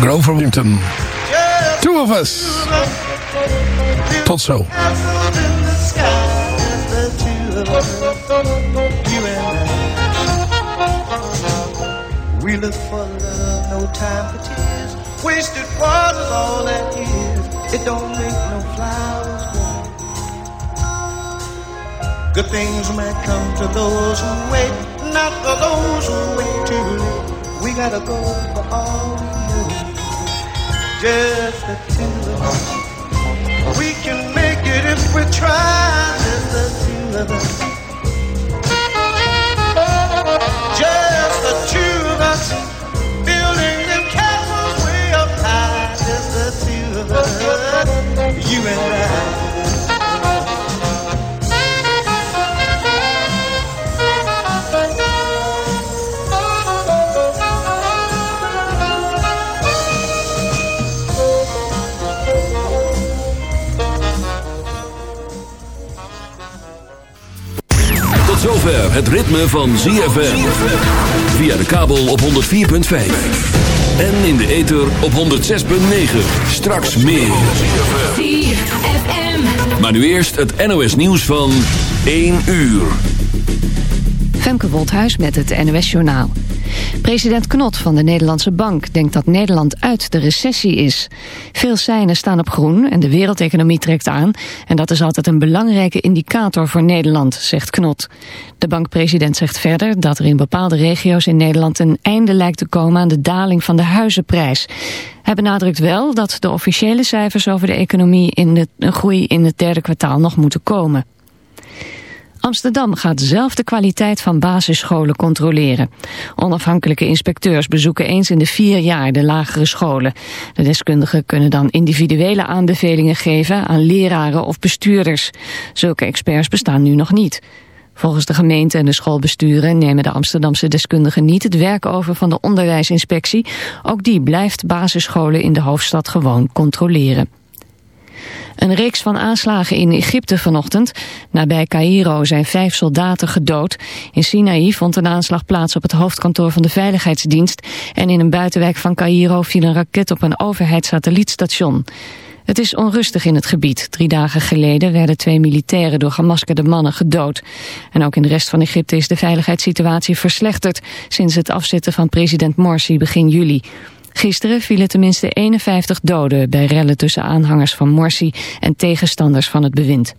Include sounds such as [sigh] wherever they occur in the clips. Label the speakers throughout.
Speaker 1: Grover Winton. Two of us. Tot zo. We look for love, no time for tears. Wasted water's all that is. It don't make no flowers grow. Good things might come to those who wait, not for those who wait too late. We gotta go for all. Just the two of us. We can make it if we try. Just the two of us. Just the two of us. Building them castles way up high. Just the two of us. You and I.
Speaker 2: zover het ritme van ZFM. Via de kabel op 104.5. En in de ether op 106.9. Straks meer. ZFM. Maar nu eerst het NOS nieuws van 1 uur.
Speaker 3: Femke Wolthuis met het NOS Journaal. President Knot van de Nederlandse Bank denkt dat Nederland uit de recessie is. Veel seinen staan op groen en de wereldeconomie trekt aan. En dat is altijd een belangrijke indicator voor Nederland, zegt Knot. De bankpresident zegt verder dat er in bepaalde regio's in Nederland een einde lijkt te komen aan de daling van de huizenprijs. Hij benadrukt wel dat de officiële cijfers over de economie in de groei in het derde kwartaal nog moeten komen. Amsterdam gaat zelf de kwaliteit van basisscholen controleren. Onafhankelijke inspecteurs bezoeken eens in de vier jaar de lagere scholen. De deskundigen kunnen dan individuele aanbevelingen geven aan leraren of bestuurders. Zulke experts bestaan nu nog niet. Volgens de gemeente en de schoolbesturen nemen de Amsterdamse deskundigen niet het werk over van de onderwijsinspectie. Ook die blijft basisscholen in de hoofdstad gewoon controleren. Een reeks van aanslagen in Egypte vanochtend. Nabij Cairo zijn vijf soldaten gedood. In Sinaï vond een aanslag plaats op het hoofdkantoor van de Veiligheidsdienst. En in een buitenwijk van Cairo viel een raket op een overheidssatellietstation. Het is onrustig in het gebied. Drie dagen geleden werden twee militairen door gemaskerde mannen gedood. En ook in de rest van Egypte is de veiligheidssituatie verslechterd... sinds het afzetten van president Morsi begin juli. Gisteren vielen tenminste 51 doden bij rellen tussen aanhangers van Morsi en tegenstanders van het bewind.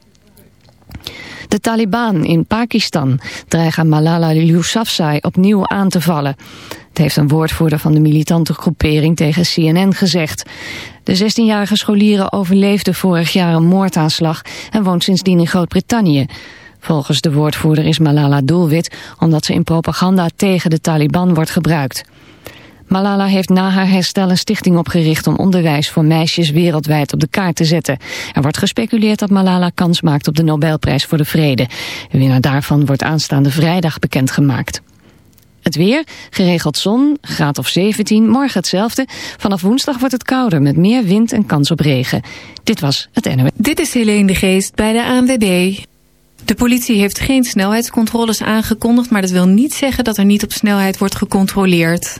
Speaker 3: De Taliban in Pakistan dreigen Malala Yousafzai opnieuw aan te vallen. Het heeft een woordvoerder van de militante groepering tegen CNN gezegd. De 16-jarige scholieren overleefde vorig jaar een moordaanslag en woont sindsdien in Groot-Brittannië. Volgens de woordvoerder is Malala doelwit omdat ze in propaganda tegen de Taliban wordt gebruikt. Malala heeft na haar herstel een stichting opgericht om onderwijs voor meisjes wereldwijd op de kaart te zetten. Er wordt gespeculeerd dat Malala kans maakt op de Nobelprijs voor de Vrede. De winnaar daarvan wordt aanstaande vrijdag bekendgemaakt. Het weer, geregeld zon, graad of 17, morgen hetzelfde. Vanaf woensdag wordt het kouder met meer wind en kans op regen. Dit was het NOS.
Speaker 4: Dit is Helene de Geest bij de ANWB. De politie heeft geen snelheidscontroles aangekondigd, maar dat wil niet zeggen dat er niet op snelheid wordt gecontroleerd.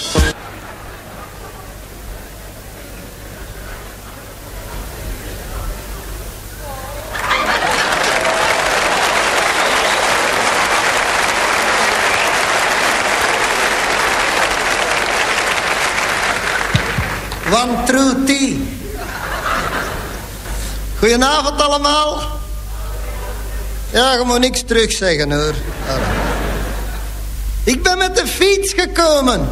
Speaker 5: One true tea. Goedenavond allemaal. Ja, je moet niks terugzeggen hoor. Ik ben met de fiets gekomen.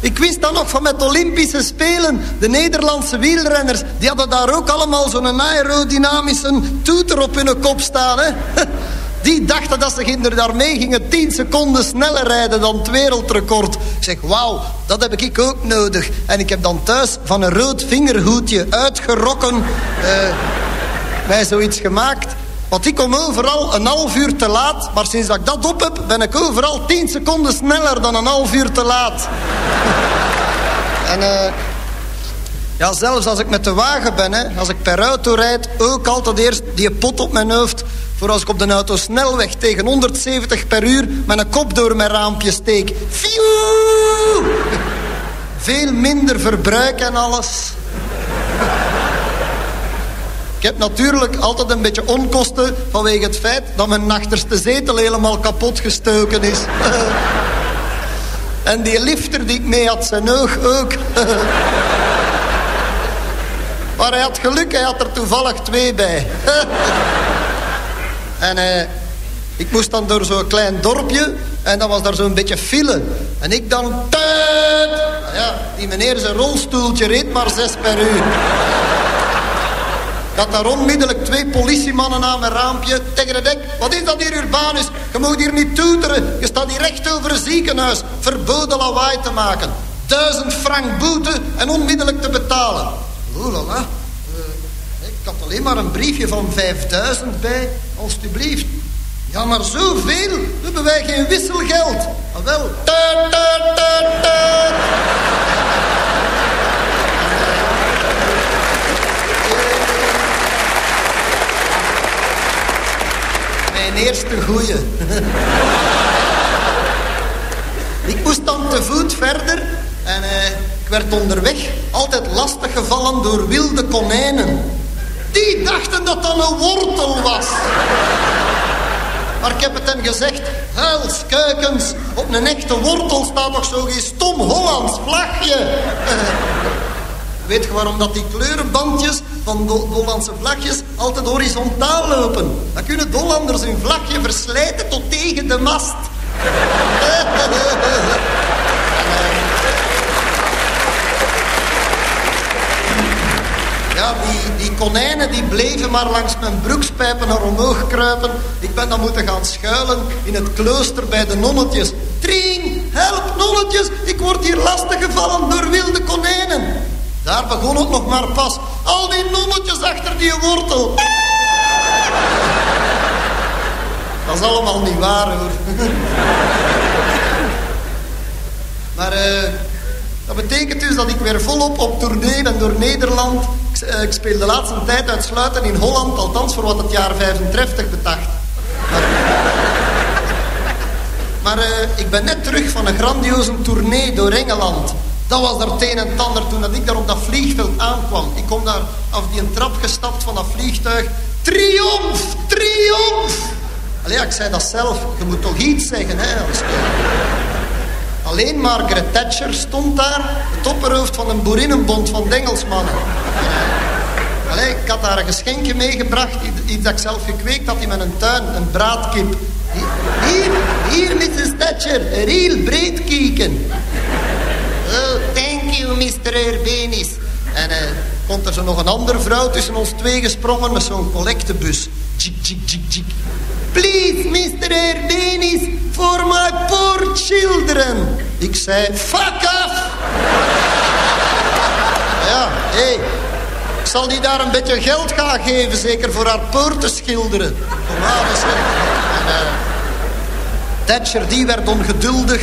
Speaker 5: Ik wist dan nog van met Olympische Spelen. De Nederlandse wielrenners, die hadden daar ook allemaal zo'n aerodynamische toeter op hun kop staan. Hè? [laughs] Die dachten dat ze daarmee gingen 10 seconden sneller rijden dan het wereldrecord. Ik zeg, wauw, dat heb ik ook nodig. En ik heb dan thuis van een rood vingerhoedje uitgerokken... eh, mij zoiets gemaakt. Want ik kom overal een half uur te laat. Maar sinds dat ik dat op heb, ben ik overal 10 seconden sneller dan een half uur te laat. [laughs] en eh... Ja, zelfs als ik met de wagen ben, hè, als ik per auto rijd... ook altijd eerst die pot op mijn hoofd... voor als ik op de auto snelweg tegen 170 per uur... met een kop door mijn raampje steek. Fiu! Veel minder verbruik en alles. Ik heb natuurlijk altijd een beetje onkosten... vanwege het feit dat mijn achterste zetel helemaal kapot gestoken is. [laughs] en die lifter die ik mee had, zijn oog ook... [laughs] Maar hij had geluk, hij had er toevallig twee bij. [laughs] en eh, ik moest dan door zo'n klein dorpje en dan was daar zo'n beetje file. En ik dan... Tuut! Nou ja, die meneer zijn rolstoeltje reed maar zes per uur. Ik had daar onmiddellijk twee politiemannen aan mijn raampje tegen het dek. Wat is dat hier, Urbanus? Je moet hier niet toeteren. Je staat hier recht over een ziekenhuis. Verboden lawaai te maken. Duizend frank boete en onmiddellijk te betalen. Oelala. Ik had alleen maar een briefje van 5000 bij, alstublieft. Ja, maar zoveel hebben wij geen wisselgeld. Ah, wel. Tuut, tuut, tuut, tuut. Mijn eerste goeie. [laughs] ik moest dan te voet verder en eh, ik werd onderweg altijd lastig gevallen door wilde konijnen. Die dachten dat dat een wortel was. Maar ik heb het hen gezegd, huilskuikens, op een echte wortel staat toch zo geen stom Hollands vlagje. [laughs] Weet je waarom dat die kleurenbandjes van de Hollandse vlagjes altijd horizontaal lopen? Dan kunnen de Hollanders hun vlagje verslijten tot tegen de mast. [laughs] Ja, die, die konijnen die bleven maar langs mijn broekspijpen naar omhoog kruipen. Ik ben dan moeten gaan schuilen in het klooster bij de nonnetjes. Trien, help nonnetjes, ik word hier lastiggevallen door wilde konijnen. Daar begon het nog maar pas. Al die nonnetjes achter die wortel. Dat is allemaal niet waar hoor. Maar eh, dat betekent dus dat ik weer volop op tournee ben door Nederland. Ik, eh, ik speel de laatste tijd uitsluitend in Holland, althans voor wat het jaar 35 betacht. Maar, eh, ik ben net terug van een grandioze tournee door Engeland. Dat was daar het een en het ander toen dat ik daar op dat vliegveld aankwam. Ik kom daar af die een trap gestapt van dat vliegtuig. Triomf! Triomf! Allee, ik zei dat zelf. Je moet toch iets zeggen, hè? Alleen Margaret Thatcher stond daar, het opperhoofd van een boerinnenbond van de Engelsmannen. Allee, ik had daar een geschenkje meegebracht, iets dat ik zelf gekweekt had in mijn tuin, een braadkip. Hier, hier, Mrs. Thatcher, een heel breed kieken. Oh, thank you, Mr. Erbenis. En eh, komt er zo nog een andere vrouw tussen ons twee gesprongen met zo'n collectebus. Jik, jik, jik, jik. Please, Mr. Erbenis, for my poor children. Ik zei, fuck off! Ja, hé. Hey, ik zal die daar een beetje geld gaan geven, zeker voor haar poort te schilderen. Kom aan. En, eh, Thatcher, die werd ongeduldig.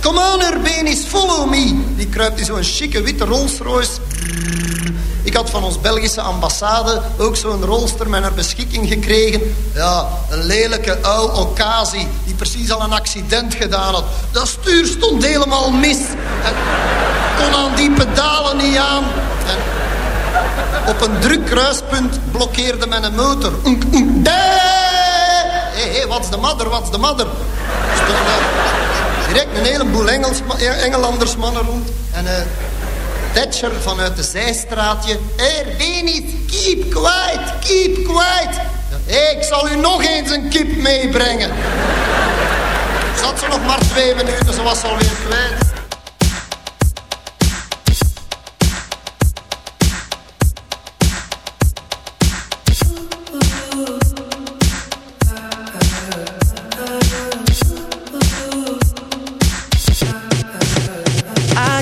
Speaker 5: Come on, Urbanis, follow me. Die kruipt in zo'n chique witte Rolls Royce. Ik had van ons Belgische ambassade ook zo'n rolster met haar beschikking gekregen. Ja, een lelijke oude occasie die precies al een accident gedaan had. Dat stuur stond helemaal mis. En kon aan die pedalen niet aan. En op een druk kruispunt blokkeerde men een motor. Hé, hey, hey, wat's de madder, wat's de madder? Direct een heleboel Engels, Engelanders mannen rond. En eh Thatcher vanuit de zijstraatje. Erbenis, keep quiet, keep quiet. Ik zal u nog eens een kip meebrengen. Zat ze nog maar twee minuten, ze was alweer kwijt.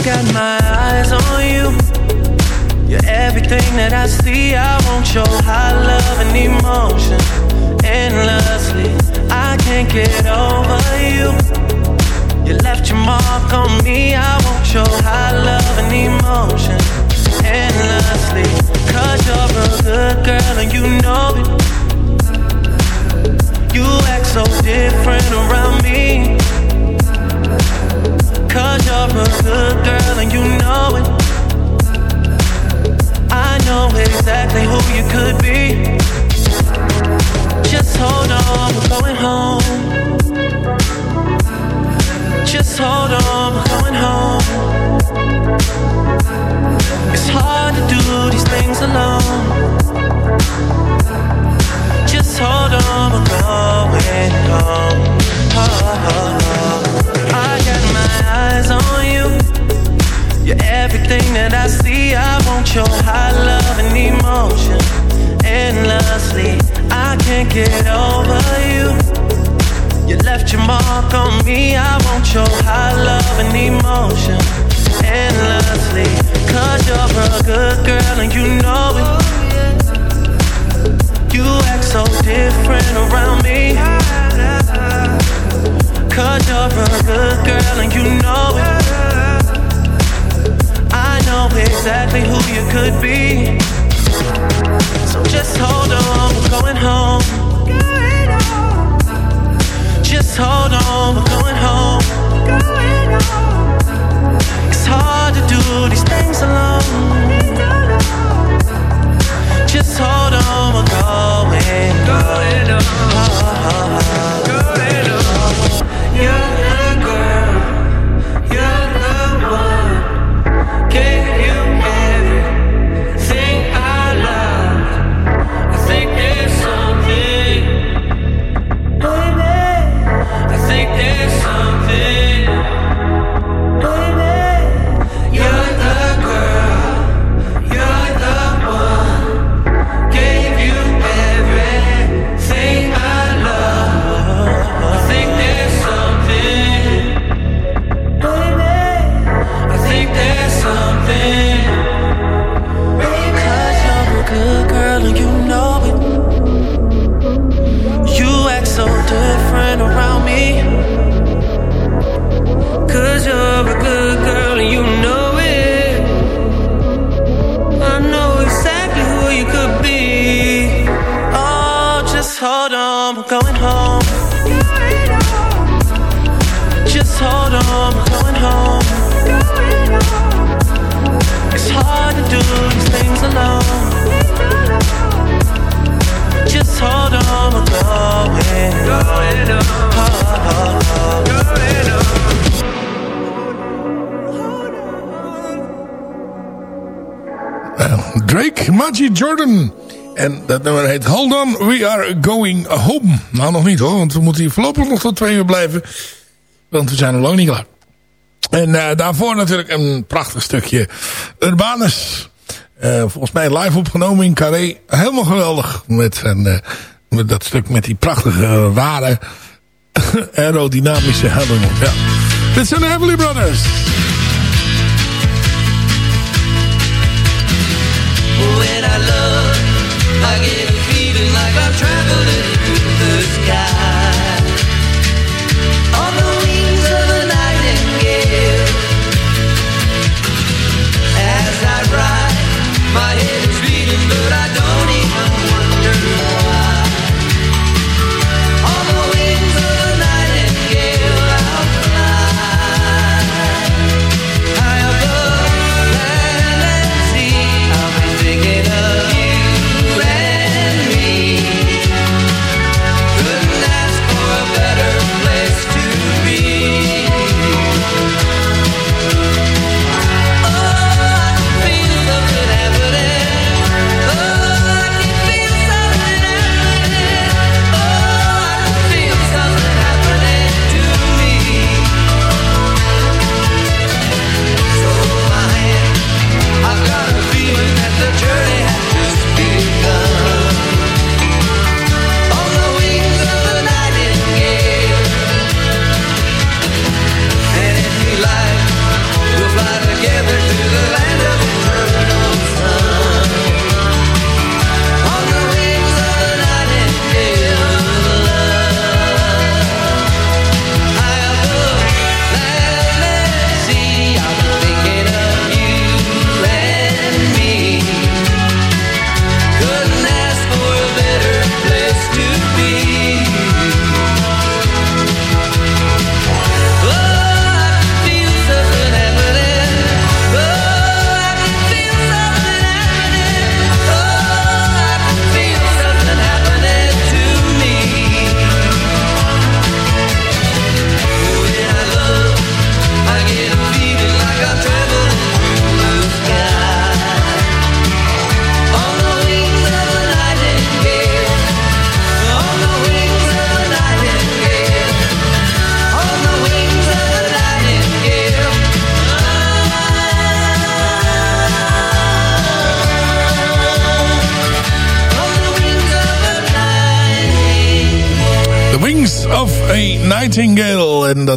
Speaker 6: Got my eyes on you. You're everything that I see. I want your high love and emotion endlessly. I can't get over you. You left your mark on me. I want your high love and emotion endlessly. Cause you're a good girl and you know it. You act so different around me. Cause you're a good girl and you know it. I know exactly who you could be. Just hold on, we're going home. Just hold on, we're going home. It's hard to do these things alone. Just hold on, we're going home. Oh, oh, oh. I got eyes on you. You're everything that I see. I want your high love and emotion endlessly. I can't get over you. You left your mark on me. I want your high love and emotion endlessly. Cause you're a good girl and you know it. You act so different around me. Cause you're a good girl and you know it. I know exactly who you could be. So just hold on, we're going home. Just hold on, we're going home. It's hard to do these things alone. Just hold on, we're going
Speaker 7: Jordan. En dat nummer heet Hold On, We Are Going Home. Nou, nog niet hoor, want we moeten hier voorlopig nog tot twee uur blijven. Want we zijn nog lang niet klaar. En eh, daarvoor natuurlijk een prachtig stukje Urbanus. Eh, volgens mij live opgenomen in Carré. Helemaal geweldig. Met, zijn, eh, met dat stuk met die prachtige, rare, [laughs] aerodynamische helling. Ja. Dit zijn de Heavenly Brothers.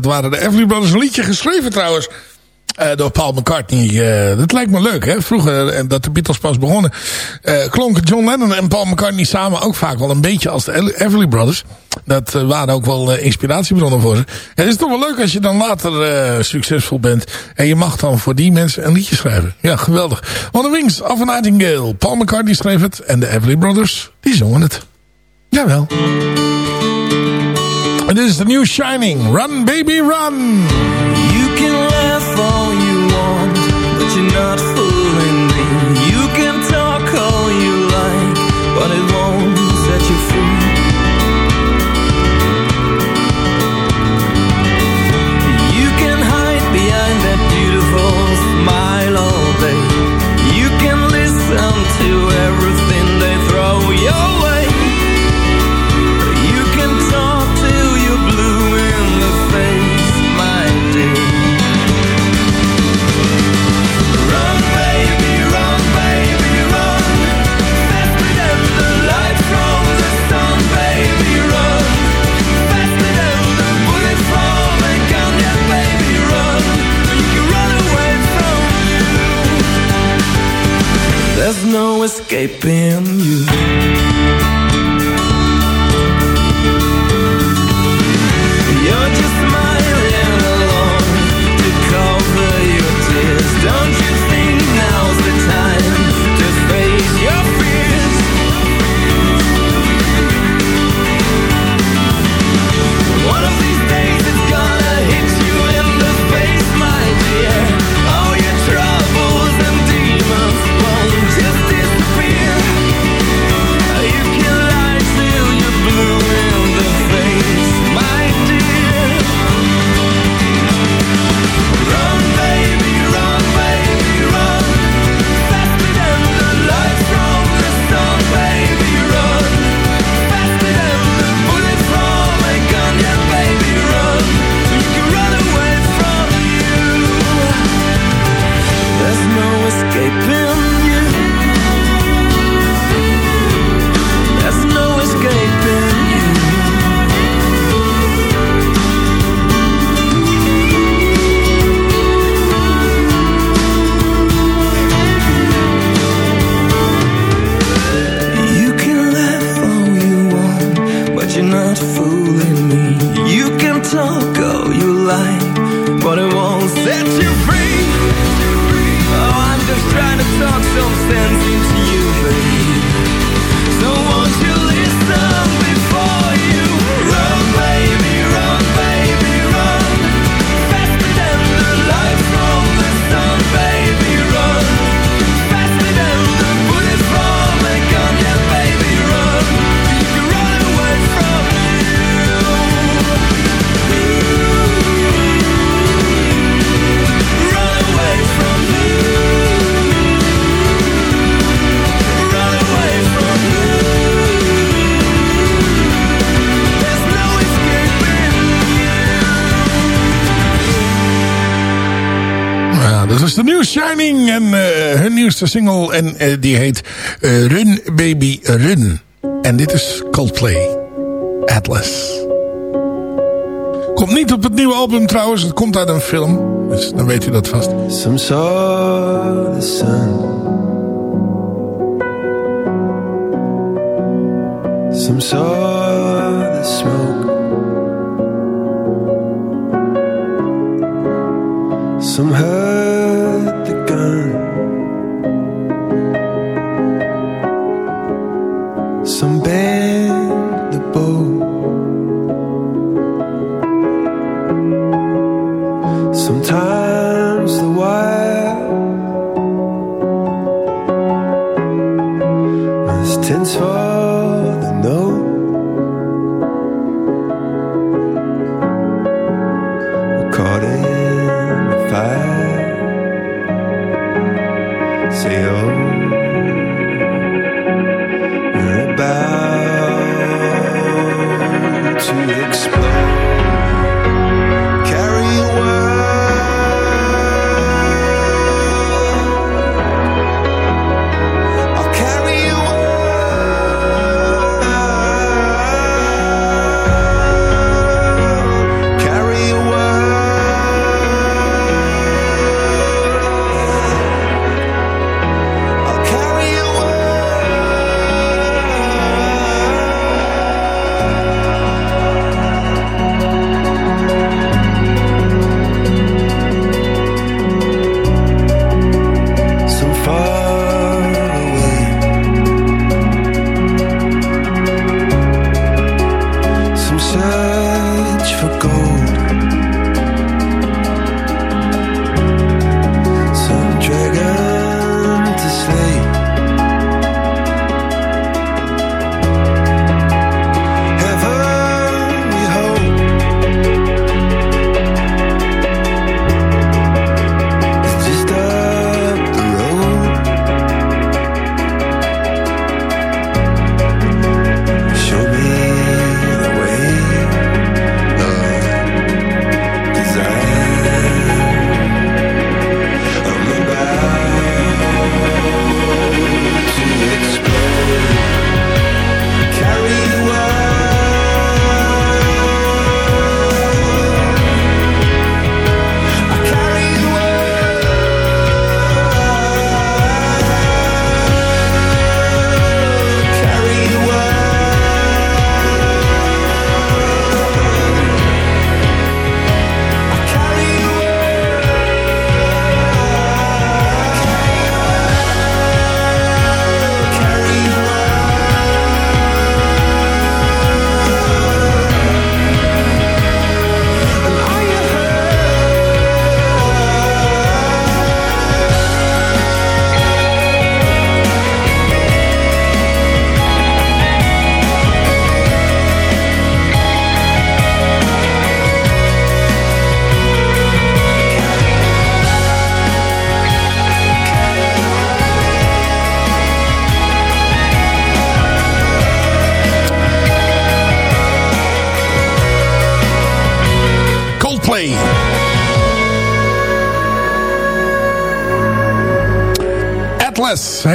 Speaker 7: Dat waren de Everly Brothers. Een liedje geschreven trouwens. eh, door Paul McCartney. Eh, dat lijkt me leuk, hè? Vroeger, en dat de Beatles pas begonnen, eh, klonken John Lennon en Paul McCartney samen ook vaak wel een beetje als de Everly Brothers. Dat eh, waren ook wel eh, inspiratiebronnen voor ze. Het is toch wel leuk als je dan later eh, succesvol bent. En je mag dan voor die mensen een liedje schrijven. Ja, geweldig. On the Wings of Nightingale. Paul McCartney schreef het. En de Everly Brothers, die zongen het. Jawel. Dit is de New Shining. Run baby run.
Speaker 8: You can laugh all you want, but you're not There's no escaping you.
Speaker 7: Shining en eh, hun nieuwste single. En eh, die heet eh, Run Baby Run. En dit is Coldplay. Atlas. Komt niet op het nieuwe album trouwens. Het komt uit een film. Dus dan weet u dat vast.
Speaker 9: Some saw the sun. Some saw the smoke. Some heard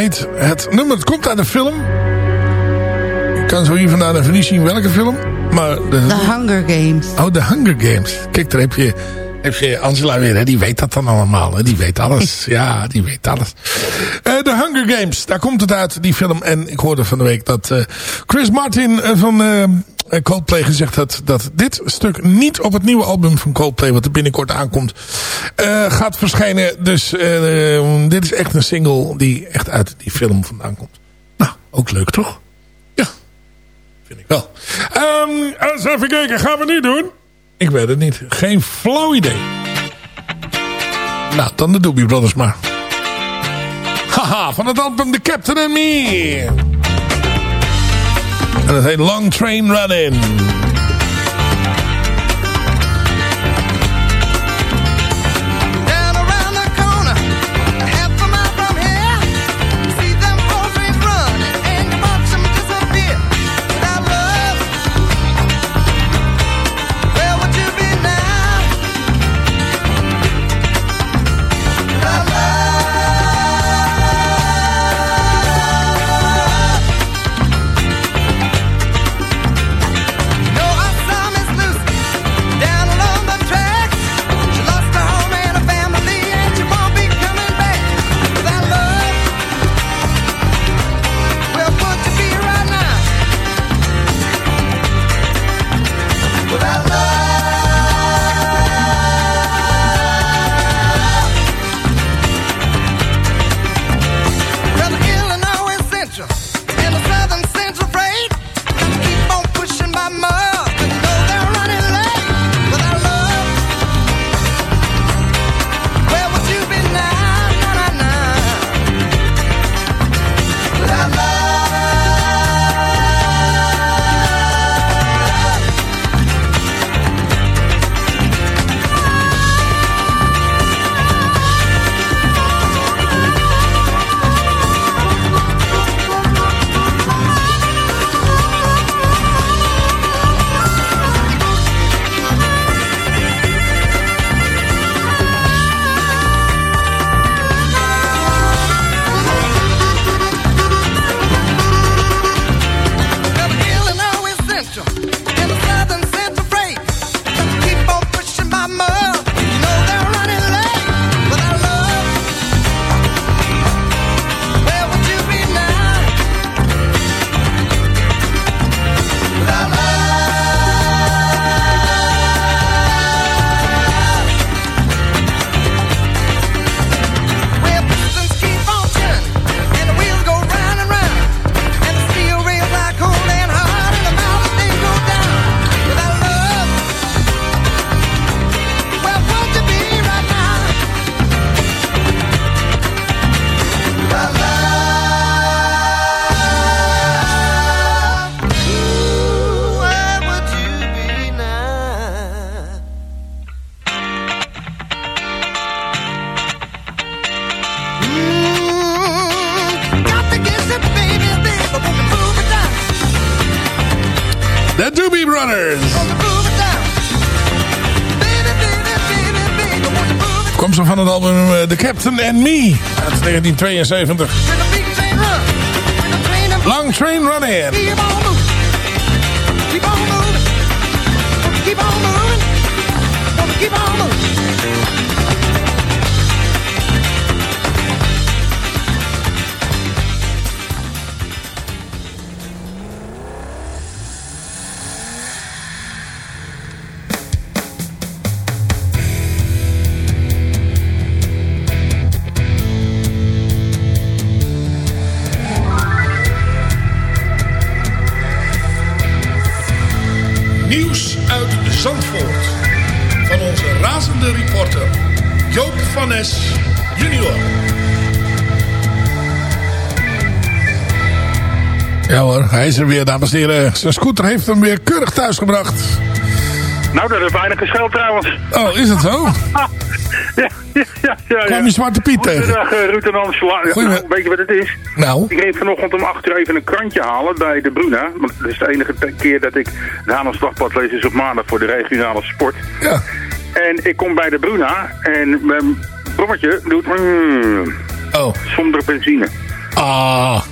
Speaker 7: heet het nummer. Het komt uit een film. Ik kan zo hier vandaan even niet zien welke film. Maar de,
Speaker 10: The Hunger Games.
Speaker 7: Oh, The Hunger Games. Kijk, daar heb je, heb je Angela weer. Hè? Die weet dat dan allemaal. Hè? Die weet alles. [laughs] Ja, die weet alles. Eh The Hunger Games. Daar komt het uit, die film. En ik hoorde van de week dat eh, Chris Martin eh, van Coldplay gezegd had... dat dit stuk niet op het nieuwe album van Coldplay... wat er binnenkort aankomt, eh, gaat verschijnen. Dus eh, dit is echt een single die echt uit die film vandaan komt. Nou, ook leuk toch? Ja, vind ik wel. Ehm, eens even kijken, gaan we nu doen? Ik weet het niet. Geen flauw idee. Nou, dan de Doobie Brothers maar. Haha, van het album The Captain and Me. En het heet Long Train Running.
Speaker 11: Down
Speaker 7: van het album eh, The Captain and Me uit 1972. Long Train
Speaker 11: on moving. Keep on moving.
Speaker 7: Ja hoor, hij is er weer, dames en heren. Zijn scooter heeft hem weer keurig thuisgebracht.
Speaker 12: Nou, dat heeft weinig gescheeld trouwens.
Speaker 7: Oh, is dat zo? [laughs]
Speaker 12: ja, ja, ja, ja, ja.
Speaker 7: Kwam je Zwarte Piet tegen?
Speaker 12: Goedendag, eh, Ruud en nou, weet je wat het is?
Speaker 7: Nou?
Speaker 12: Ik reed vanochtend om 8 uur even een krantje halen bij de Bruna. Want dat is de enige keer dat ik de Haarlems Dagblad lees is op maandag voor de regionale sport.
Speaker 7: Ja.
Speaker 12: En ik kom bij de Bruna en mijn brommetje doet... mm,
Speaker 7: Oh.
Speaker 12: Zonder benzine.
Speaker 7: Ah.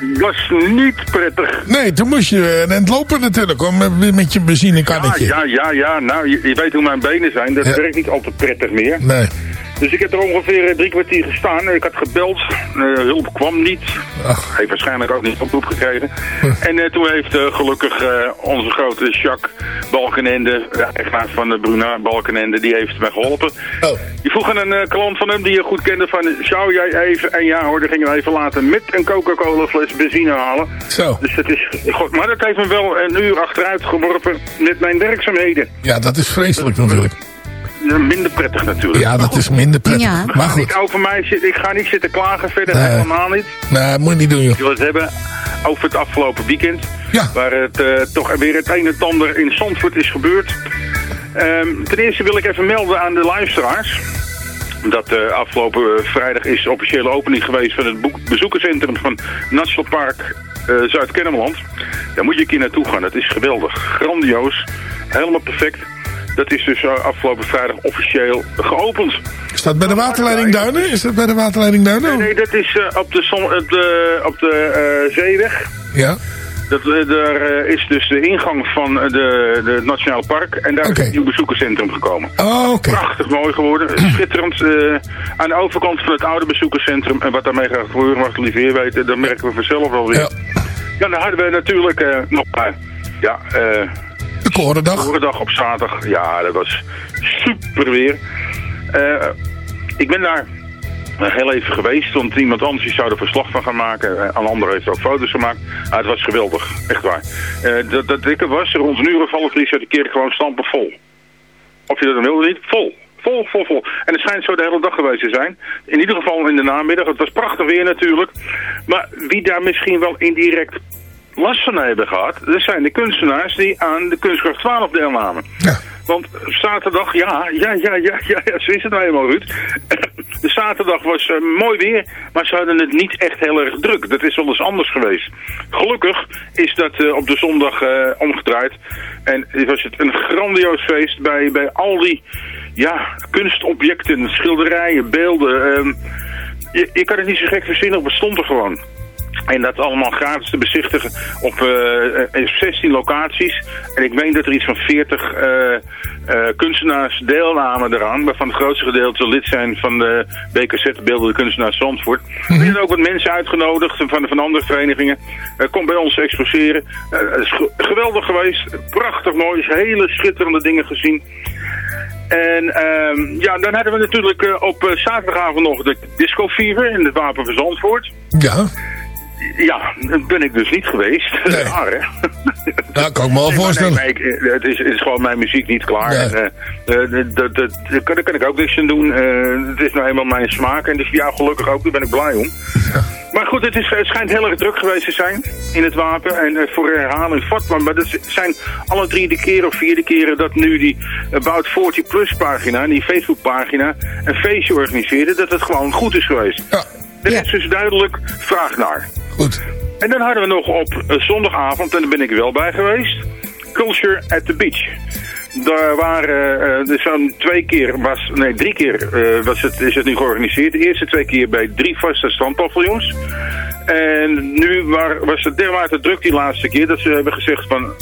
Speaker 12: Dat was niet prettig.
Speaker 7: Nee, toen moest je aan het lopen natuurlijk hoor, met, met je
Speaker 12: Ja,
Speaker 7: benzinekannetje.
Speaker 12: ja, ja, ja. Nou, je, je weet hoe mijn benen zijn. Dat
Speaker 7: Ja.
Speaker 12: werkt niet altijd prettig meer.
Speaker 7: Nee.
Speaker 12: Dus ik heb er ongeveer eh, drie kwartier gestaan. Ik had gebeld. Eh, hulp kwam niet.
Speaker 7: Ach.
Speaker 12: Heeft waarschijnlijk ook niet oproep gekregen. En eh, toen heeft gelukkig onze grote Jacques Balkenende, de eigenaar van de Bruna Balkenende, die heeft mij geholpen.
Speaker 7: Oh.
Speaker 12: Die vroeg aan een klant van hem die je goed kende van, zou jij even, en ja hoor, dan gingen we even laten met een Coca-Cola fles benzine halen.
Speaker 7: Zo.
Speaker 12: Dus dat is, maar dat heeft me wel een uur achteruit geworpen met mijn werkzaamheden.
Speaker 7: Ja, dat is vreselijk natuurlijk.
Speaker 12: Minder prettig natuurlijk.
Speaker 7: Ja, dat is minder prettig.
Speaker 3: Ja.
Speaker 12: Maar
Speaker 7: goed.
Speaker 12: niet over mij zitten. Ik ga niet zitten klagen verder.
Speaker 7: Nee.
Speaker 12: Helemaal niet.
Speaker 7: Nee, moet je niet doen joh.
Speaker 12: Ik wil het hebben over het afgelopen weekend.
Speaker 7: Ja.
Speaker 12: Waar het eh, toch weer het een en het ander in Zandvoort is gebeurd. Ehm, ten eerste wil ik even melden aan de luisteraars. Dat eh, afgelopen eh, vrijdag is de officiële opening geweest van het boek- bezoekerscentrum van National Park eh, Zuid-Kennemerland. Daar moet je een keer naartoe gaan. Het is geweldig. Grandioos. Helemaal perfect. Dat is dus eh, afgelopen vrijdag officieel geopend.
Speaker 7: Is dat bij de waterleiding Duinen? Is dat bij de waterleiding Duinen?
Speaker 12: Nee, nee, dat is eh, op de, op de, op de eh, zeeweg.
Speaker 7: Ja.
Speaker 12: Dat, daar is dus de ingang van de, de het Nationaal Park. En daar is een nieuw bezoekerscentrum gekomen.
Speaker 7: Oh, oké.
Speaker 12: Prachtig mooi geworden. [clears throat] Schitterend. eh, aan de overkant van het oude bezoekerscentrum. En wat daarmee gaat gebeuren, mag ik liever weer weten. Dat merken we vanzelf wel weer.
Speaker 7: Ja.
Speaker 12: Ja, dan hadden we natuurlijk eh, nog maar... Ja, eh...
Speaker 7: De Korendag.
Speaker 12: Korendag op zaterdag. Ja, dat was super weer. Eh, ik ben daar heel even geweest, want iemand anders die zou er verslag van gaan maken. Eh, Een ander heeft ook foto's gemaakt. Ah, het was geweldig, echt waar. Eh, dat, dikke was, rond een uur of half drie de kerk gewoon stampen vol. Of je dat dan wilde niet, vol. Vol, vol, vol. En het schijnt zo de hele dag geweest te zijn. In ieder geval in de namiddag. Het was prachtig weer natuurlijk. Maar wie daar misschien wel indirect last van hebben gehad... dat zijn de kunstenaars die aan de Kunstkracht 12 deelnamen.
Speaker 7: Ja.
Speaker 12: Want zaterdag, ja, ja, ja, ja, ja, ja, zo is het nou helemaal, Ruud. [coughs] De zaterdag was eh, mooi weer, maar ze hadden het niet echt heel erg druk. Dat is wel eens anders geweest. Gelukkig is dat eh, op de zondag eh, omgedraaid. En was het een grandioos feest bij, bij al die ja, kunstobjecten, schilderijen, beelden. ehm, je, je kan het niet zo gek verzinnen, het stond er gewoon. En dat allemaal gratis te bezichtigen op eh, eh, 16 locaties. En ik meen dat er iets van 40 eh, eh, kunstenaars deelnamen eraan. Waarvan het grootste gedeelte lid zijn van de BKZ, Beeldende Kunstenaars Zandvoort. Er zijn ook wat mensen uitgenodigd van, van andere verenigingen. Eh, kom bij ons exposeren. Eh, het is ge- geweldig geweest. Prachtig mooi. Hele schitterende dingen gezien. En ehm, ja, dan hadden we natuurlijk eh, op eh, zaterdagavond nog de Disco Fever in het Wapen van Zandvoort.
Speaker 7: Ja.
Speaker 12: Ja, dat ben ik dus niet geweest. [laughs]
Speaker 7: Nee.
Speaker 12: Raar, hè? [laughs]
Speaker 7: Nou, kan ik me [laughs]
Speaker 12: maar
Speaker 7: voorstellen.
Speaker 12: Nee, nee, ik- eh, het, is, het is gewoon mijn muziek niet klaar.
Speaker 7: Nee.
Speaker 12: En, eh, eh, dat, dat, dat- daar, kan, ik ook niks aan doen. Eh, het is nou eenmaal mijn smaak. En dus ja, gelukkig ook. Daar ben ik blij om. Maar goed, het, is, het schijnt heel erg druk geweest te zijn in het wapen. En eh, voor herhaling vat. Maar, maar dat zijn alle drie de keren of vierde keren dat nu die About 40 Plus pagina, die Facebook pagina, een feestje organiseerde. Dat het gewoon goed is geweest.
Speaker 7: Ja.
Speaker 12: Er is dus duidelijk vraag naar. En dan hadden we nog op eh, zondagavond, en daar ben ik wel bij geweest, Culture at the Beach. Daar waren eh, er zo'n twee keer, was, nee drie keer was het, is het nu georganiseerd. De eerste twee keer bij drie vaste strandpaviljoens. En nu waar, was het dermate druk die laatste keer dat ze hebben gezegd van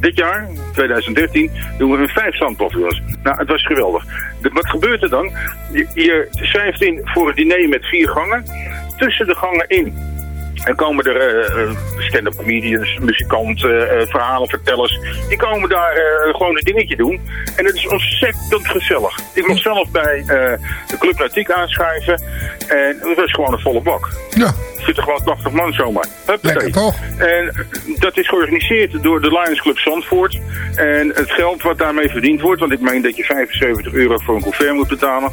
Speaker 12: dit jaar, 2013, doen we een vijf strandpaviljoens. Nou, het was geweldig. Wat gebeurt er dan? Je, je schrijft in voor het diner met vier gangen. Tussen de gangen in en komen er eh, eh, stand-up comedians, muzikanten, eh, verhalenvertellers. Die komen daar gewoon een dingetje doen. En het is ontzettend gezellig. Ik mocht zelf bij de Club Nautiek aanschuiven. En het was gewoon een volle bak.
Speaker 7: Ja.
Speaker 12: Zitten gewoon 80 man zomaar. Huppatee. En dat is georganiseerd door de Lions Club Zandvoort. En het geld wat daarmee verdiend wordt, want ik meen dat je 75 euro voor een couvert moet betalen.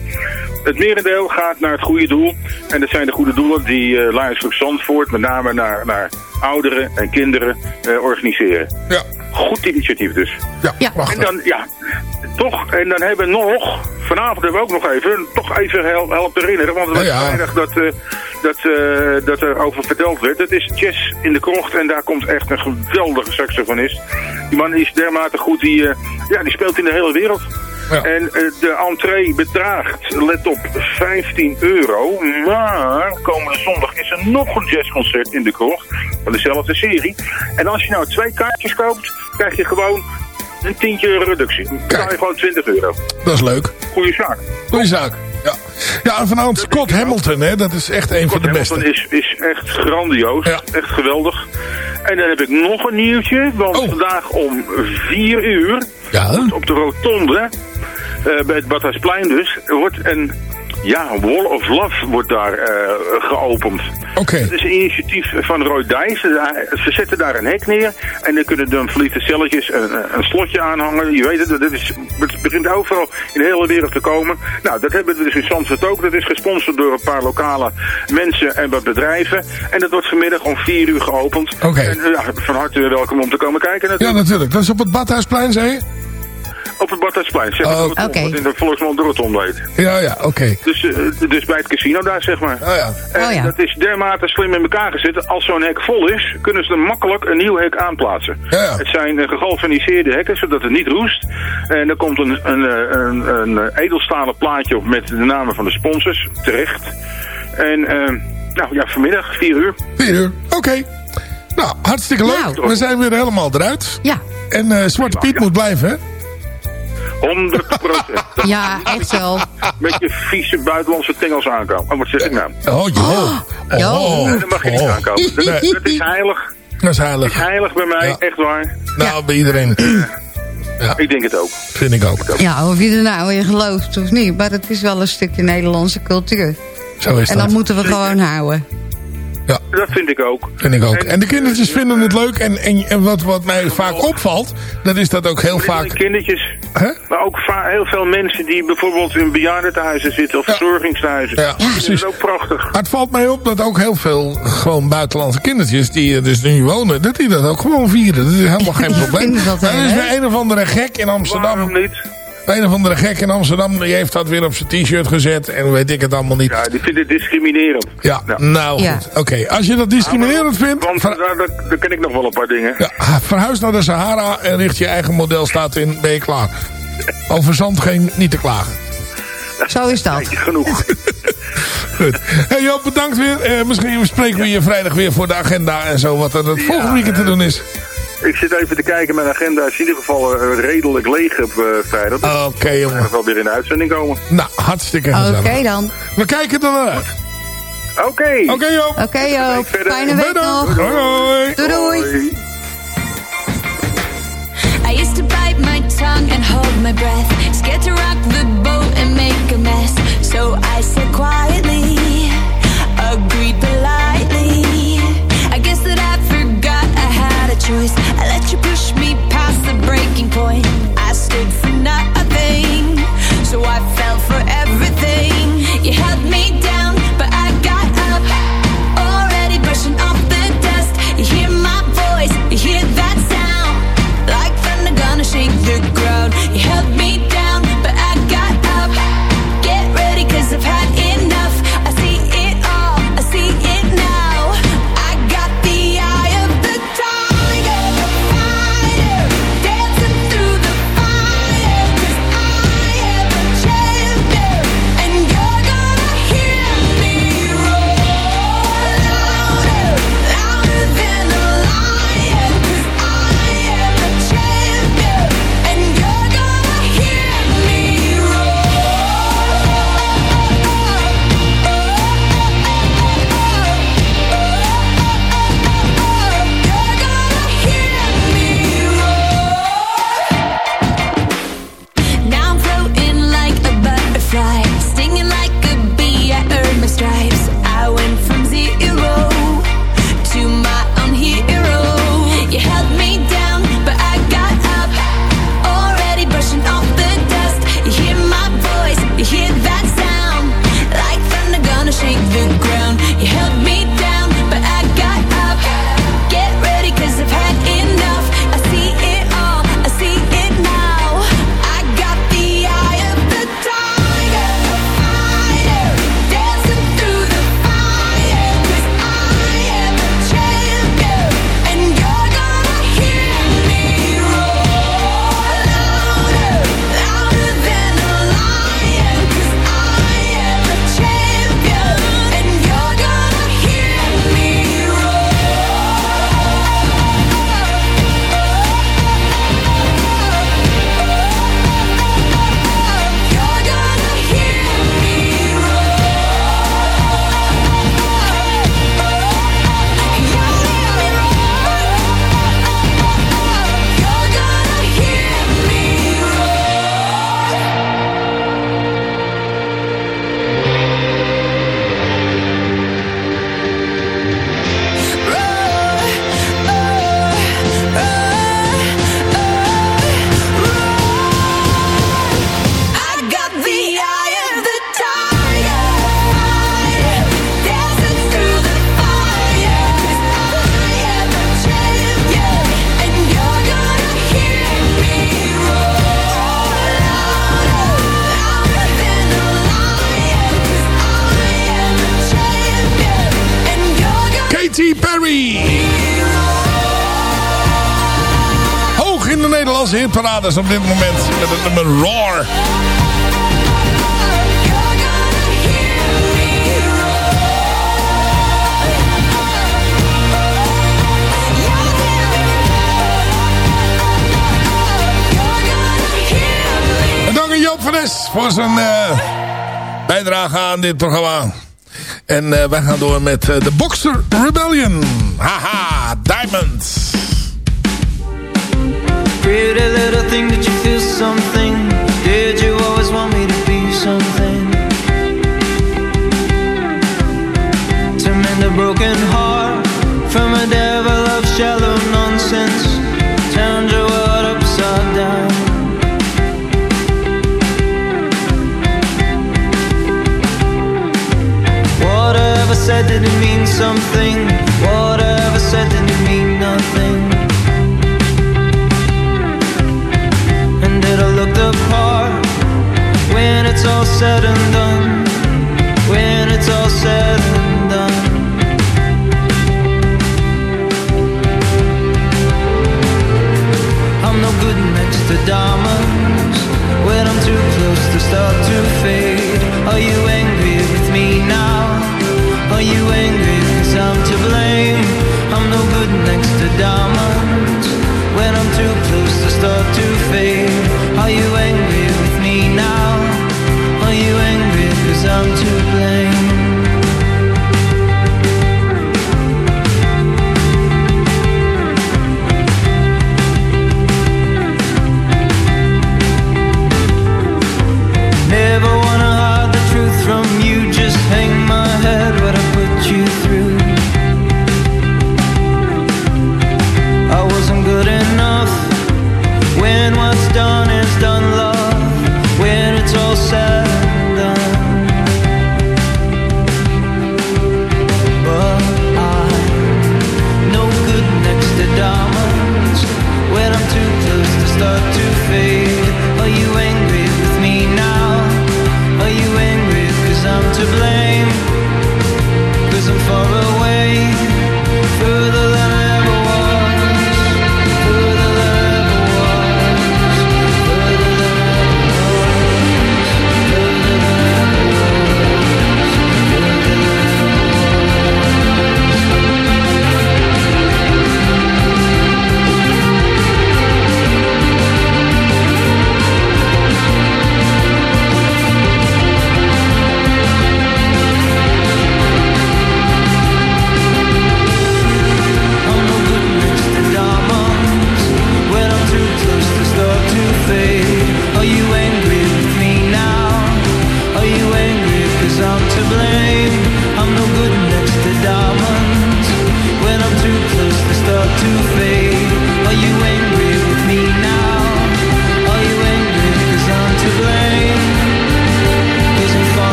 Speaker 12: Het merendeel gaat naar het goede doel. En dat zijn de goede doelen die eh, Lions Club Zandvoort met name naar, naar ouderen en kinderen eh, organiseren.
Speaker 7: Ja.
Speaker 12: Goed initiatief dus.
Speaker 7: Ja,
Speaker 3: Ja.
Speaker 12: En dan, ja, toch, en dan hebben we nog, vanavond hebben we ook nog even, toch even hel, helpen herinneren, want het was
Speaker 7: Ja, ja.
Speaker 12: vrijdag dat, eh, dat, eh, dat er over verteld werd. Het is Jazz in de krocht en daar komt echt een geweldige saxofonist. Die man is dermate goed, die, eh, ja, die speelt in de hele wereld.
Speaker 7: Ja.
Speaker 12: En eh, de entree bedraagt, let op, 15 euro. Maar komende zondag is er nog een jazzconcert in de krocht van dezelfde serie. En als je nou twee kaartjes koopt, krijg je gewoon een tientje euro reductie. Dan betaal je gewoon 20 euro.
Speaker 7: Dat is leuk.
Speaker 12: Goeie zaak.
Speaker 7: Goeie zaak. Ja, ja en vanavond Scott Hamilton, hè, dat is echt een van de beste.
Speaker 12: Hamilton is, is echt grandioos.
Speaker 7: Ja.
Speaker 12: Echt geweldig. En dan heb ik nog een nieuwtje. Want
Speaker 7: Oh.
Speaker 12: vandaag om 4 uur
Speaker 7: Ja.
Speaker 12: op de rotonde, eh, bij het Badhuisplein dus, wordt een ja, Wall of Love wordt daar eh, geopend.
Speaker 7: Oké.
Speaker 12: Het is een initiatief van Roy Dijs. Ze ze zetten daar een hek neer en dan kunnen dan verliefde celletjes een, een slotje aanhangen. Je weet het, dat is, het begint overal in de hele wereld te komen. Nou, dat hebben we dus in Zandvoort ook. Dat is gesponsord door een paar lokale mensen en wat bedrijven. En dat wordt vanmiddag om 4 uur geopend.
Speaker 7: Oké.
Speaker 12: En ja, van harte welkom om te komen kijken
Speaker 7: Ja,
Speaker 12: natuurlijk.
Speaker 7: natuurlijk. Dat is op het Badhuisplein, zei je?
Speaker 12: Op het Badhuisplein, zeg maar.
Speaker 7: Oh,
Speaker 3: oké.
Speaker 12: Wat in de volksmond de rotonde heet.
Speaker 7: Ja, ja, oké.
Speaker 12: Dus, eh, dus bij het casino daar, zeg maar.
Speaker 7: Oh ja.
Speaker 12: En
Speaker 3: Oh ja.
Speaker 12: dat is dermate slim in elkaar gezet. Als zo'n hek vol is, kunnen ze er makkelijk een nieuw hek aanplaatsen.
Speaker 7: Ja, ja.
Speaker 12: Het zijn eh, gegalvaniseerde hekken, zodat het niet roest. En er komt een, een, eh, een, een edelstalen plaatje op met de namen van de sponsors, terecht. En nou ja, vanmiddag, 4 uur.
Speaker 7: Vier uur. Oké. Nou, hartstikke leuk.
Speaker 3: Nou.
Speaker 7: We zijn weer helemaal eruit.
Speaker 3: Ja.
Speaker 7: En eh, Zwarte Piet moet blijven, hè?
Speaker 12: 100 procent.
Speaker 3: Ja, echt wel.
Speaker 12: Met je vieze buitenlandse tengels aankomen. Oh, wat zeg ik nou?
Speaker 7: Oh, joh.
Speaker 3: joh.
Speaker 7: Oh,
Speaker 12: Nee, dat mag je niet
Speaker 7: oh.
Speaker 12: aankomen. Dat, dat is heilig.
Speaker 7: Dat is
Speaker 12: Dat
Speaker 7: heilig.
Speaker 12: is heilig bij mij,
Speaker 7: Ja.
Speaker 12: echt waar.
Speaker 7: Nou, bij iedereen.
Speaker 12: Ik denk het ook.
Speaker 7: Vind ik ook.
Speaker 10: Ja, of je er nou in gelooft of niet. Maar het is wel een stukje Nederlandse cultuur.
Speaker 7: Zo is
Speaker 10: En dat
Speaker 7: dat.
Speaker 10: moeten we gewoon houden.
Speaker 12: Dat vind ik ook.
Speaker 7: Vind ik ook. En de kindertjes vinden het leuk. En, en, en wat, wat mij vaak opvalt, dat is dat ook heel vaak...
Speaker 12: kindertjes,
Speaker 7: Hè?
Speaker 12: maar ook heel veel mensen die bijvoorbeeld in bejaardentehuizen zitten of
Speaker 7: Ja.
Speaker 12: verzorgingstehuizen.
Speaker 7: Ja,
Speaker 12: Dat
Speaker 7: precies.
Speaker 12: is ook prachtig.
Speaker 7: Maar het valt mij op dat ook heel veel gewoon buitenlandse kindertjes die er dus nu wonen, dat die dat ook gewoon vieren. Dat is helemaal geen probleem.
Speaker 10: dat
Speaker 7: er is weer een of andere gek in Amsterdam.
Speaker 12: Waarom niet?
Speaker 7: Een of andere gek in Amsterdam, die heeft dat weer op zijn t-shirt gezet en weet ik het allemaal niet.
Speaker 12: Ja, die vinden het discriminerend.
Speaker 7: Ja, nou
Speaker 10: Ja.
Speaker 7: goed. Oké, als je dat discriminerend vindt,
Speaker 12: Want daar, daar, daar ken ik nog wel een paar dingen.
Speaker 7: ja, verhuis naar de Sahara en richt je eigen modelstaat in, ben je klaar. Over zand geen niet te klagen.
Speaker 10: Zo is dat.
Speaker 12: Genoeg. [laughs]
Speaker 7: Goed. Hey Joop, bedankt weer. Eh, misschien spreken we je vrijdag weer voor de agenda en zo, wat er het volgende weekend te doen is.
Speaker 12: Ik zit even te kijken, mijn agenda is in ieder geval eh, redelijk leeg op eh, vrijdag. Dus
Speaker 7: Oké,
Speaker 12: ik
Speaker 7: jongen.
Speaker 12: ga wel weer in de uitzending komen.
Speaker 7: Nou, hartstikke
Speaker 10: Oké
Speaker 7: gezellig.
Speaker 10: dan.
Speaker 7: We kijken er naar uit.
Speaker 12: Oké.
Speaker 7: Oké Joop.
Speaker 10: Oké Joop. Fijne week nog.
Speaker 7: Hoi.
Speaker 10: Doei doei.
Speaker 12: Hoi.
Speaker 13: I used to bite my tongue and hold my breath, scared to rock the boat and make a mess. So I said quietly,
Speaker 7: Hitparades op dit moment. Met het nummer Roar. En dank aan Joop van Es voor zijn eh, bijdrage aan dit programma. En eh, wij gaan door met eh, de Boxer Rebellion. Haha, Diamonds.
Speaker 14: Pretty little thing, did you feel something? Did you always want me to be something? To mend a broken heart from a devil of shallow nonsense. Turned your world upside down. Whatever said did it mean something? Whatever all said and done? When it's all said and done. I'm no good next to diamonds when I'm too close to start to fade. Are you angry with me now? Are you angry cause I'm to blame? I'm no good next to diamonds when I'm too close to start to fade. Are you angry with me now? I'm to blame? Start to fade.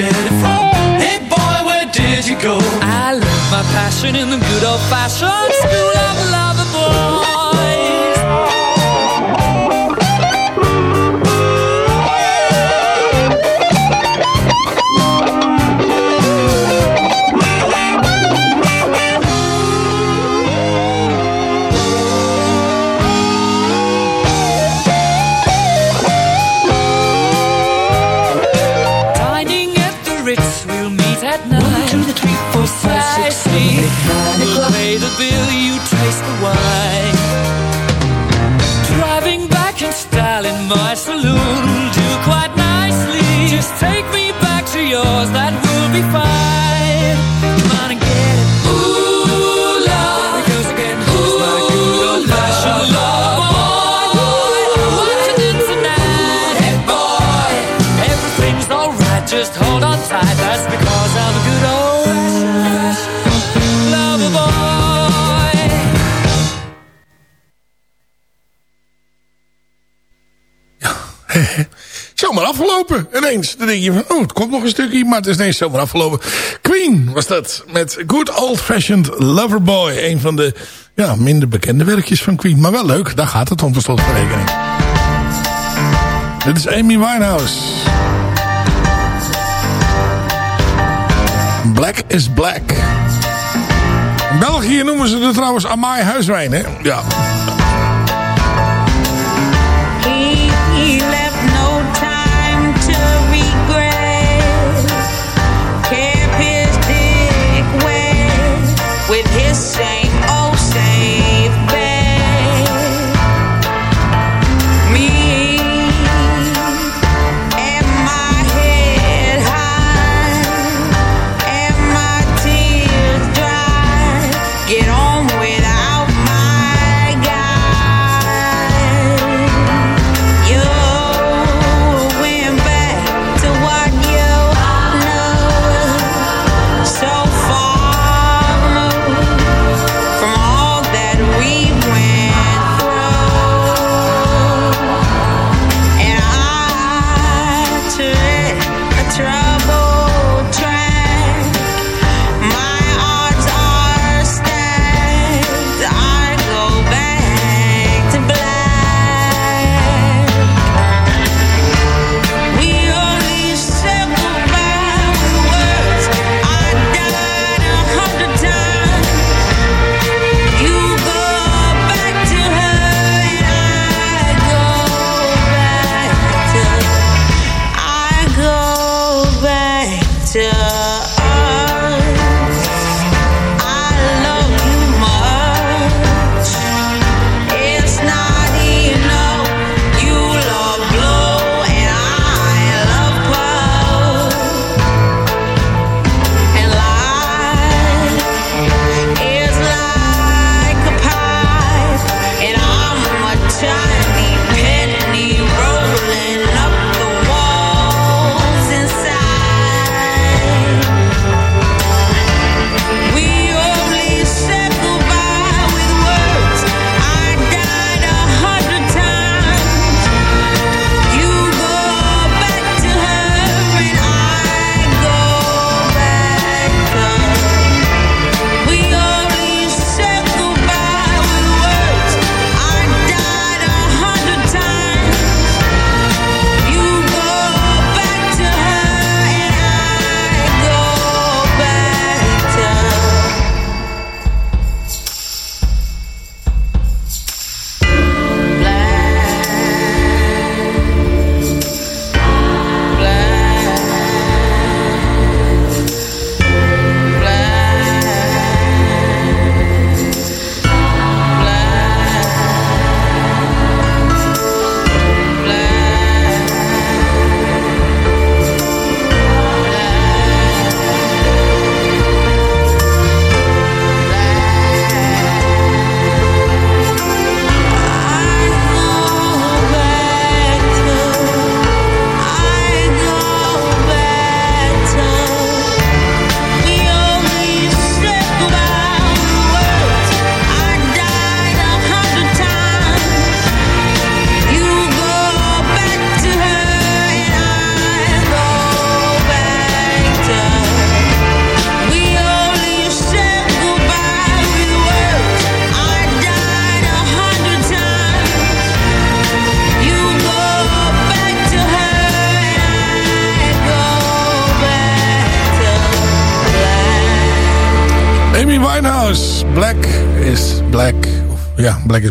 Speaker 15: get it from? Hey boy, where did you go? I left my passion in the good old fashioned school.
Speaker 13: 45 komt nog een stukje, maar het is ineens zomaar afgelopen. Queen was dat, met Good Old Fashioned Loverboy. Een van de ja, minder bekende werkjes van Queen. Maar wel leuk, daar gaat het om, tot slot rekening. Dit is Amy Winehouse. Black is Black. België noemen ze er trouwens Amai Huiswijn, hè? Ja.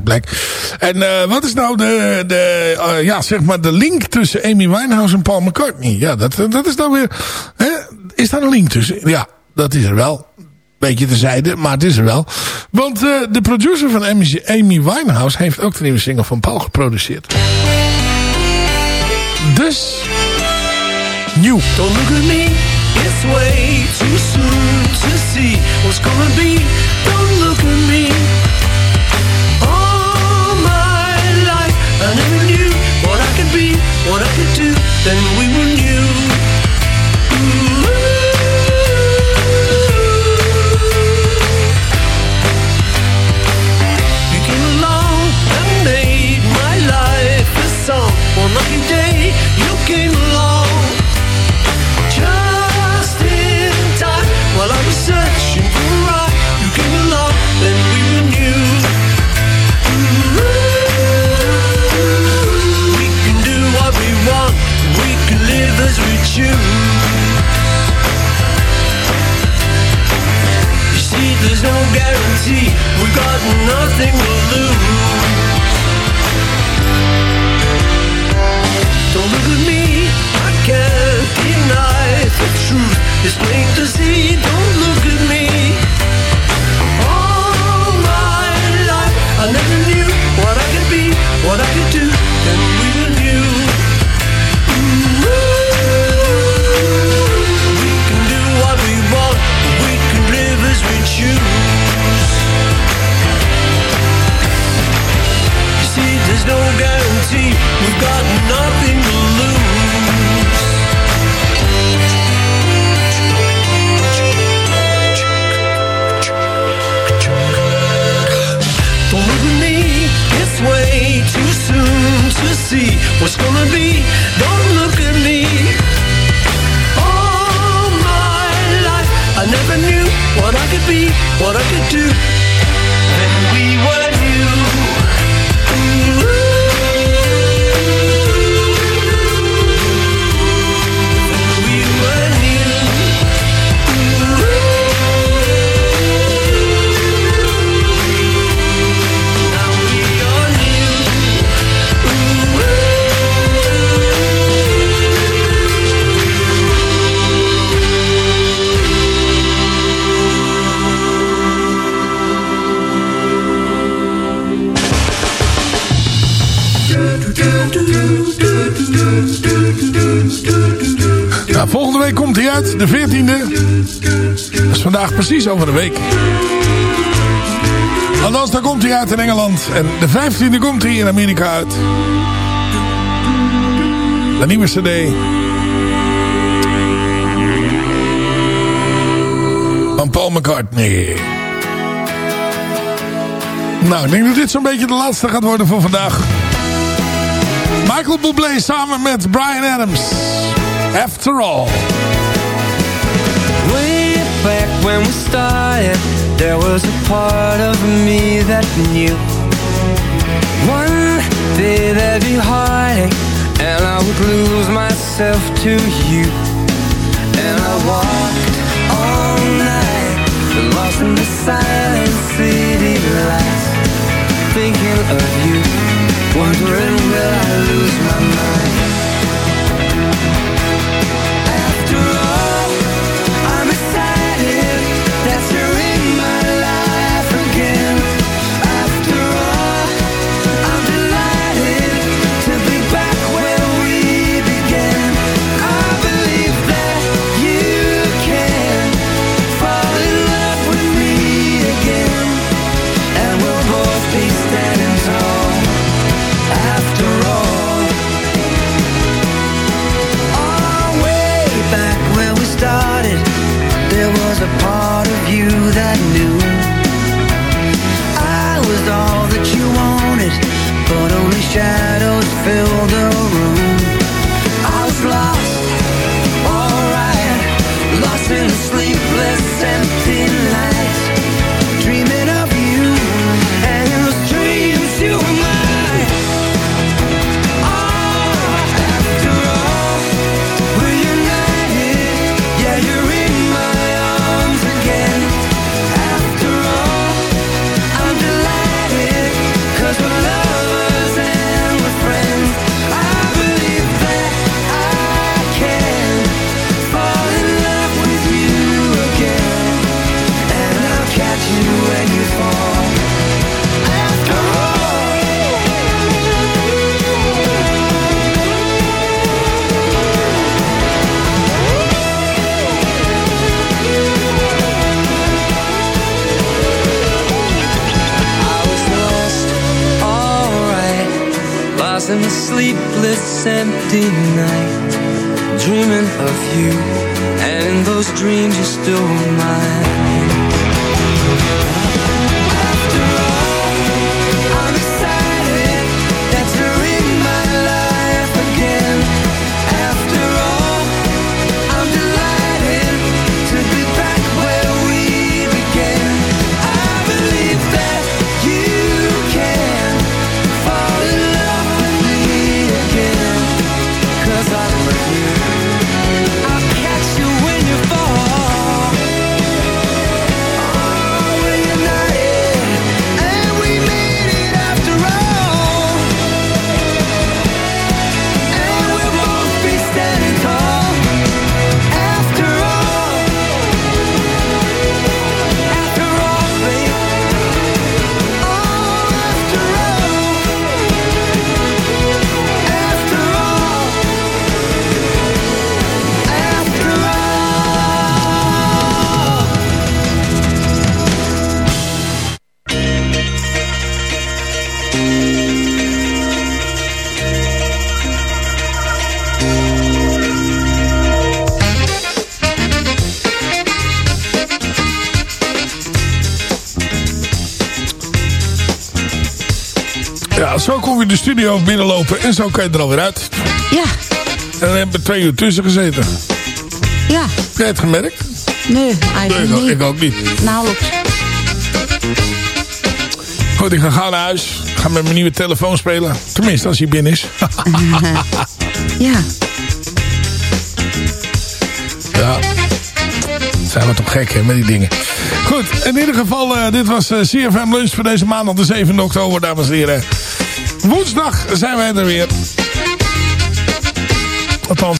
Speaker 16: Black.
Speaker 7: En eh, wat is nou de, de, eh, ja, zeg maar de link tussen Amy Winehouse en Paul McCartney? Ja, dat, dat is dan weer... Hè? Is daar een link tussen? Ja, dat is er wel. Beetje terzijde, maar het is er wel. Want eh, de producer van Amy, Amy Winehouse heeft ook de nieuwe single van Paul geproduceerd. Dus... Nieuw.
Speaker 9: Don't look at me, it's way too soon to see what's gonna be. Don't look at me. I never knew what I could be, what I could do. Then we were new. Guarantee, we got nothing to lose. Don't look at me, I can't deny the truth. It's plain to see, don't look at me. No guarantee, we've got nothing to lose. Don't look at me, it's way too soon to see what's gonna be. Don't look at me. All my life, I never knew what I could be, what I could do. Then we were
Speaker 7: vandaag precies over een week. Althans, dan komt hij uit in Engeland. En de 15e komt hij in Amerika uit. De nieuwe cd. Van Paul McCartney. Nou, ik denk dat dit zo'n beetje de laatste gaat worden voor vandaag. Michael Bublé samen met Brian Adams. After all.
Speaker 14: When we started, there was a part of me that knew one day there'd be heartache, and I would lose myself to you. And I walked all night, lost in the silent city lights, thinking of you, wondering will I lose my mind.
Speaker 7: Studio binnenlopen en zo kan je er alweer uit.
Speaker 10: Ja.
Speaker 7: En dan hebben we twee uur tussen gezeten.
Speaker 10: Ja.
Speaker 7: Heb jij het gemerkt?
Speaker 10: Nee, eigenlijk
Speaker 7: Nee, ik ook-
Speaker 10: niet.
Speaker 7: ik ook niet.
Speaker 10: Nauwelijks.
Speaker 7: Goed, ik ga gauw naar huis. Ik ga met mijn nieuwe telefoon spelen. Tenminste, als hij binnen is. [laughs]
Speaker 10: ja.
Speaker 7: Ja. Zijn we toch gek, hè, met die dingen. Goed, in ieder geval, eh, dit was eh, CFM Lunch voor deze maandag, de 7 oktober, dames en heren. Woensdag zijn wij er weer.